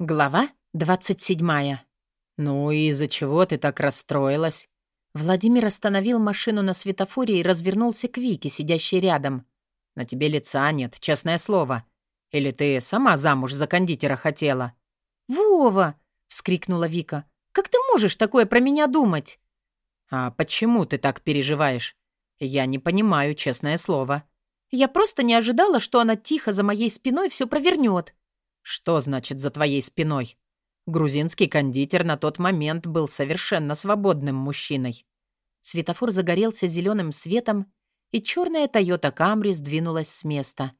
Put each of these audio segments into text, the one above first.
Глава 27. «Ну и из-за чего ты так расстроилась?» Владимир остановил машину на светофоре и развернулся к Вике, сидящей рядом. «На тебе лица нет, честное слово. Или ты сама замуж за кондитера хотела?» «Вова!» — вскрикнула Вика. «Как ты можешь такое про меня думать?» «А почему ты так переживаешь? Я не понимаю, честное слово». «Я просто не ожидала, что она тихо за моей спиной все провернет. Что значит «за твоей спиной»? Грузинский кондитер на тот момент был совершенно свободным мужчиной. Светофор загорелся зеленым светом, и черная Тойота Камри сдвинулась с места.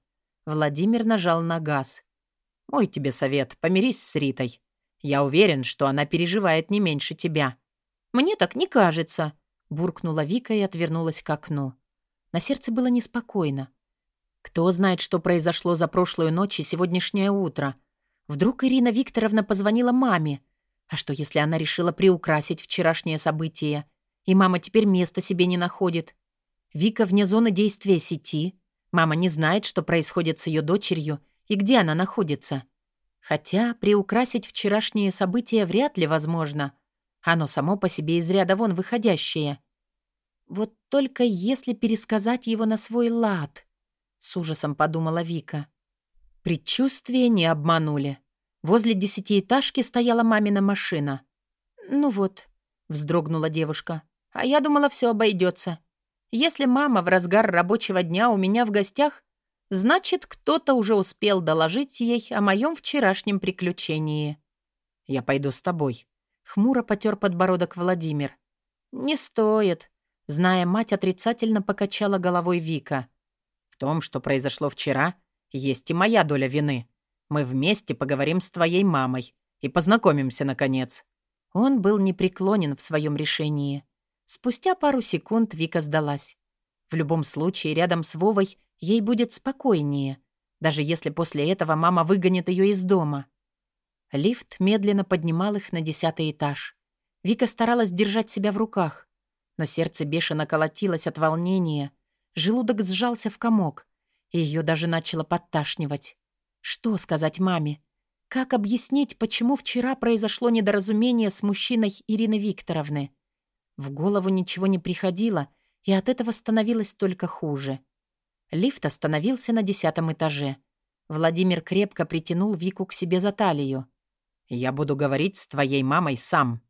Владимир нажал на газ. «Мой тебе совет, помирись с Ритой. Я уверен, что она переживает не меньше тебя». «Мне так не кажется», — буркнула Вика и отвернулась к окну. На сердце было неспокойно. Кто знает, что произошло за прошлую ночь и сегодняшнее утро. Вдруг Ирина Викторовна позвонила маме. А что, если она решила приукрасить вчерашнее событие? И мама теперь места себе не находит. Вика вне зоны действия сети. Мама не знает, что происходит с ее дочерью и где она находится. Хотя приукрасить вчерашние события вряд ли возможно. Оно само по себе из ряда вон выходящее. Вот только если пересказать его на свой лад — с ужасом подумала Вика. Предчувствия не обманули. Возле десятиэтажки стояла мамина машина. «Ну вот», — вздрогнула девушка, — «а я думала, все обойдется. Если мама в разгар рабочего дня у меня в гостях, значит, кто-то уже успел доложить ей о моем вчерашнем приключении». «Я пойду с тобой», — хмуро потер подбородок Владимир. «Не стоит», — зная мать, отрицательно покачала головой Вика том, что произошло вчера, есть и моя доля вины. Мы вместе поговорим с твоей мамой и познакомимся, наконец». Он был непреклонен в своем решении. Спустя пару секунд Вика сдалась. В любом случае, рядом с Вовой ей будет спокойнее, даже если после этого мама выгонит ее из дома. Лифт медленно поднимал их на десятый этаж. Вика старалась держать себя в руках, но сердце бешено колотилось от волнения, Желудок сжался в комок, и ее даже начало подташнивать. Что сказать маме? Как объяснить, почему вчера произошло недоразумение с мужчиной Ирины Викторовны? В голову ничего не приходило, и от этого становилось только хуже. Лифт остановился на десятом этаже. Владимир крепко притянул Вику к себе за талию. «Я буду говорить с твоей мамой сам».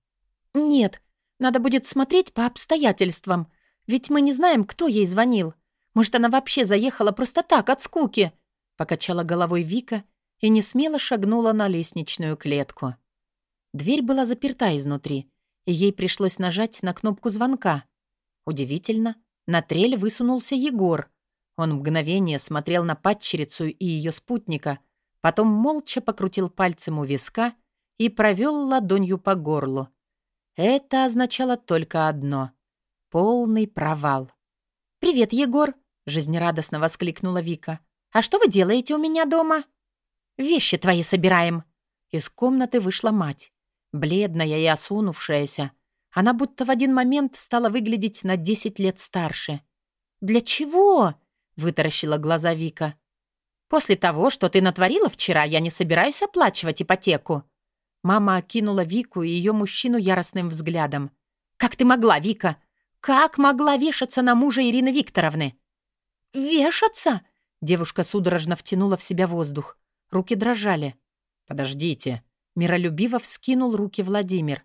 «Нет, надо будет смотреть по обстоятельствам. Ведь мы не знаем, кто ей звонил. Может, она вообще заехала просто так, от скуки?» Покачала головой Вика и не смело шагнула на лестничную клетку. Дверь была заперта изнутри, и ей пришлось нажать на кнопку звонка. Удивительно, на трель высунулся Егор. Он мгновение смотрел на падчерицу и ее спутника, потом молча покрутил пальцем у виска и провел ладонью по горлу. Это означало только одно — полный провал. «Привет, Егор!» жизнерадостно воскликнула Вика. «А что вы делаете у меня дома?» «Вещи твои собираем». Из комнаты вышла мать. Бледная и осунувшаяся. Она будто в один момент стала выглядеть на десять лет старше. «Для чего?» — вытаращила глаза Вика. «После того, что ты натворила вчера, я не собираюсь оплачивать ипотеку». Мама окинула Вику и ее мужчину яростным взглядом. «Как ты могла, Вика? Как могла вешаться на мужа Ирины Викторовны? «Вешаться?» Девушка судорожно втянула в себя воздух. Руки дрожали. «Подождите». Миролюбиво вскинул руки Владимир.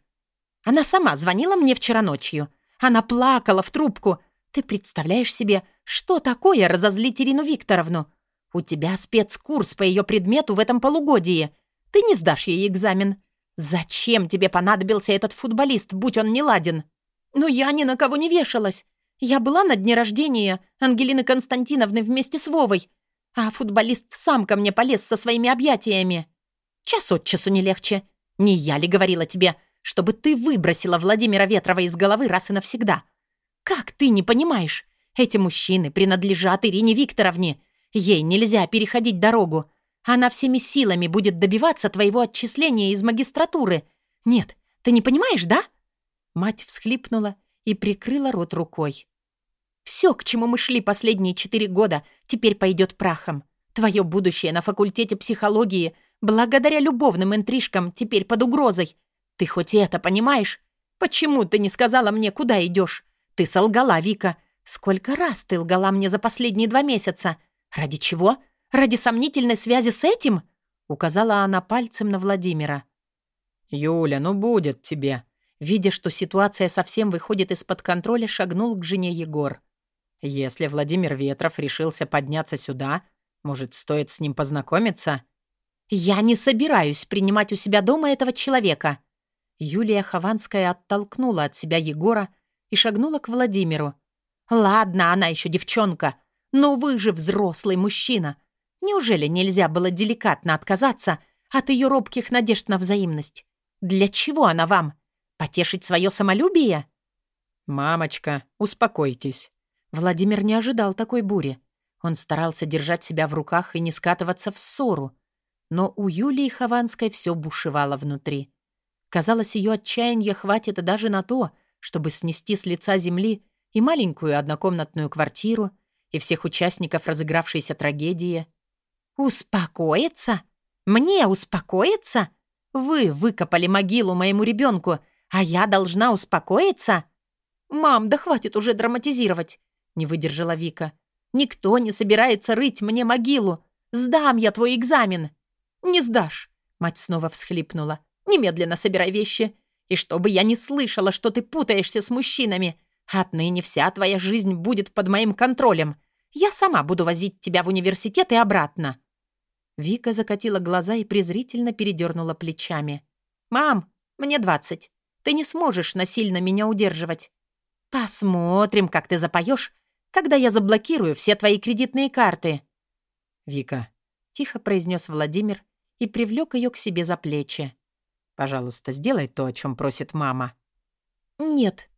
«Она сама звонила мне вчера ночью. Она плакала в трубку. Ты представляешь себе, что такое разозлить Ирину Викторовну? У тебя спецкурс по ее предмету в этом полугодии. Ты не сдашь ей экзамен. Зачем тебе понадобился этот футболист, будь он не ладен? Но я ни на кого не вешалась. Я была на дне рождения Ангелины Константиновны вместе с Вовой, а футболист сам ко мне полез со своими объятиями. Час от часу не легче. Не я ли говорила тебе, чтобы ты выбросила Владимира Ветрова из головы раз и навсегда? Как ты не понимаешь? Эти мужчины принадлежат Ирине Викторовне. Ей нельзя переходить дорогу. Она всеми силами будет добиваться твоего отчисления из магистратуры. Нет, ты не понимаешь, да?» Мать всхлипнула и прикрыла рот рукой. Все, к чему мы шли последние четыре года, теперь пойдет прахом. Твое будущее на факультете психологии Благодаря любовным интрижкам теперь под угрозой. Ты хоть и это понимаешь? Почему ты не сказала мне, куда идешь? Ты солгала, Вика. Сколько раз ты лгала мне за последние два месяца? Ради чего? Ради сомнительной связи с этим?» Указала она пальцем на Владимира. «Юля, ну будет тебе!» Видя, что ситуация совсем выходит из-под контроля, шагнул к жене Егор. «Если Владимир Ветров решился подняться сюда, может, стоит с ним познакомиться?» «Я не собираюсь принимать у себя дома этого человека!» Юлия Хованская оттолкнула от себя Егора и шагнула к Владимиру. «Ладно, она еще девчонка, но вы же взрослый мужчина. Неужели нельзя было деликатно отказаться от ее робких надежд на взаимность? Для чего она вам? Потешить свое самолюбие?» «Мамочка, успокойтесь». Владимир не ожидал такой бури. Он старался держать себя в руках и не скатываться в ссору. Но у Юлии Хованской все бушевало внутри. Казалось, ее отчаяния хватит даже на то, чтобы снести с лица земли и маленькую однокомнатную квартиру, и всех участников разыгравшейся трагедии. «Успокоиться? Мне успокоиться? Вы выкопали могилу моему ребенку, а я должна успокоиться?» «Мам, да хватит уже драматизировать!» — не выдержала Вика. «Никто не собирается рыть мне могилу. Сдам я твой экзамен!» «Не сдашь!» — мать снова всхлипнула. «Немедленно собирай вещи. И чтобы я не слышала, что ты путаешься с мужчинами. Отныне вся твоя жизнь будет под моим контролем. Я сама буду возить тебя в университет и обратно». Вика закатила глаза и презрительно передернула плечами. «Мам, мне двадцать. Ты не сможешь насильно меня удерживать. Посмотрим, как ты запоешь, когда я заблокирую все твои кредитные карты». «Вика», — тихо произнес Владимир и привлек ее к себе за плечи. «Пожалуйста, сделай то, о чем просит мама». «Нет».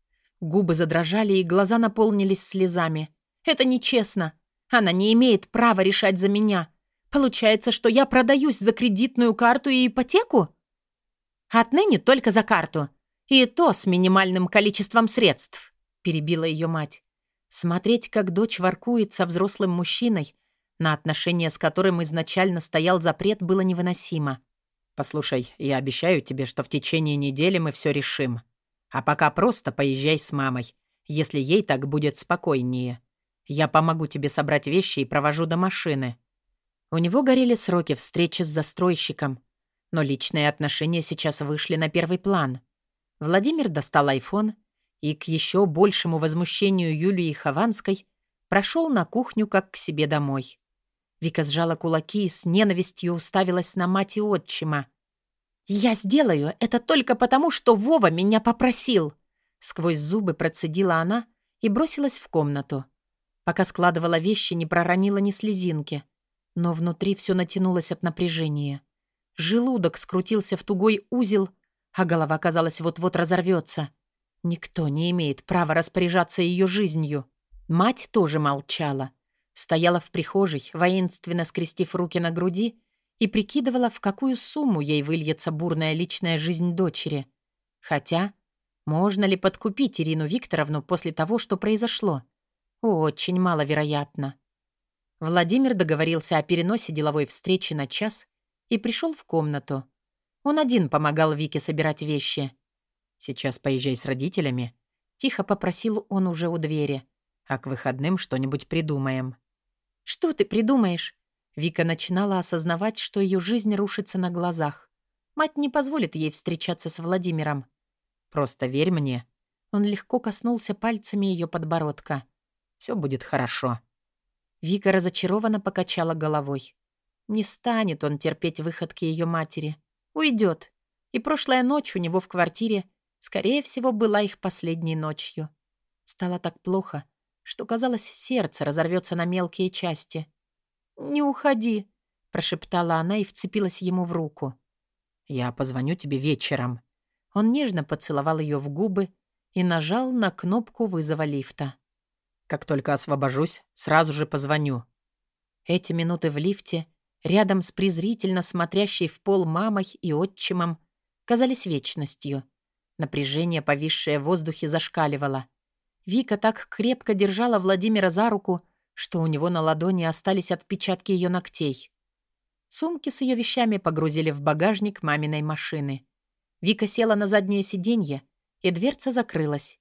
Губы задрожали и глаза наполнились слезами. «Это нечестно. Она не имеет права решать за меня. Получается, что я продаюсь за кредитную карту и ипотеку? Отныне только за карту. И то с минимальным количеством средств», — перебила ее мать. Смотреть, как дочь воркует со взрослым мужчиной, на отношения с которым изначально стоял запрет, было невыносимо. «Послушай, я обещаю тебе, что в течение недели мы все решим. А пока просто поезжай с мамой, если ей так будет спокойнее. Я помогу тебе собрать вещи и провожу до машины». У него горели сроки встречи с застройщиком, но личные отношения сейчас вышли на первый план. Владимир достал айфон и, к еще большему возмущению Юлии Хованской, прошел на кухню как к себе домой. Вика сжала кулаки и с ненавистью уставилась на мать и отчима. «Я сделаю это только потому, что Вова меня попросил!» Сквозь зубы процедила она и бросилась в комнату. Пока складывала вещи, не проронила ни слезинки. Но внутри все натянулось от напряжения. Желудок скрутился в тугой узел, а голова, казалось, вот-вот разорвется. Никто не имеет права распоряжаться ее жизнью. Мать тоже молчала. Стояла в прихожей, воинственно скрестив руки на груди, и прикидывала, в какую сумму ей выльется бурная личная жизнь дочери. Хотя, можно ли подкупить Ирину Викторовну после того, что произошло? Очень маловероятно. Владимир договорился о переносе деловой встречи на час и пришел в комнату. Он один помогал Вике собирать вещи. «Сейчас поезжай с родителями», — тихо попросил он уже у двери. «А к выходным что-нибудь придумаем». «Что ты придумаешь?» Вика начинала осознавать, что ее жизнь рушится на глазах. Мать не позволит ей встречаться с Владимиром. «Просто верь мне». Он легко коснулся пальцами ее подбородка. «Все будет хорошо». Вика разочарованно покачала головой. Не станет он терпеть выходки ее матери. Уйдет. И прошлая ночь у него в квартире, скорее всего, была их последней ночью. Стало так плохо, что, казалось, сердце разорвется на мелкие части. «Не уходи», — прошептала она и вцепилась ему в руку. «Я позвоню тебе вечером». Он нежно поцеловал ее в губы и нажал на кнопку вызова лифта. «Как только освобожусь, сразу же позвоню». Эти минуты в лифте, рядом с презрительно смотрящей в пол мамой и отчимом, казались вечностью. Напряжение, повисшее в воздухе, зашкаливало. Вика так крепко держала Владимира за руку, что у него на ладони остались отпечатки ее ногтей. Сумки с ее вещами погрузили в багажник маминой машины. Вика села на заднее сиденье, и дверца закрылась.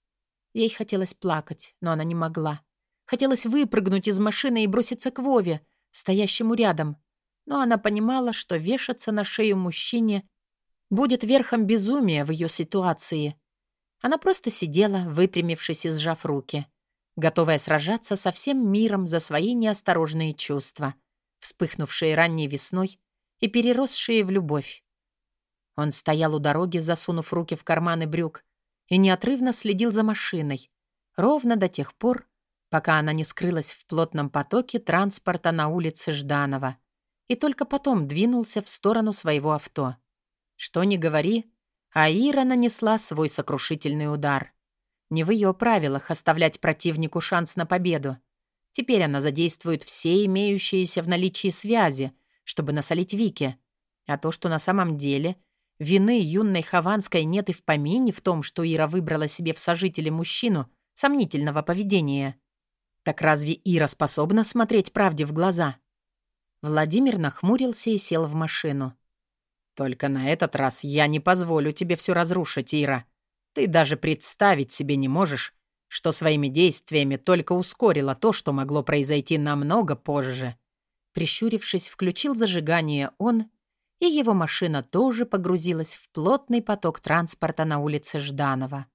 Ей хотелось плакать, но она не могла. Хотелось выпрыгнуть из машины и броситься к Вове, стоящему рядом. Но она понимала, что вешаться на шею мужчине будет верхом безумия в ее ситуации. Она просто сидела, выпрямившись и сжав руки, готовая сражаться со всем миром за свои неосторожные чувства, вспыхнувшие ранней весной и переросшие в любовь. Он стоял у дороги, засунув руки в карманы брюк, и неотрывно следил за машиной, ровно до тех пор, пока она не скрылась в плотном потоке транспорта на улице Жданова, и только потом двинулся в сторону своего авто. Что ни говори, Аира нанесла свой сокрушительный удар. Не в ее правилах оставлять противнику шанс на победу. Теперь она задействует все имеющиеся в наличии связи, чтобы насолить Вике. А то, что на самом деле Вины юной Хованской нет и в помине в том, что Ира выбрала себе в сожители мужчину сомнительного поведения. Так разве Ира способна смотреть правде в глаза? Владимир нахмурился и сел в машину. «Только на этот раз я не позволю тебе все разрушить, Ира. Ты даже представить себе не можешь, что своими действиями только ускорило то, что могло произойти намного позже». Прищурившись, включил зажигание он и его машина тоже погрузилась в плотный поток транспорта на улице Жданова.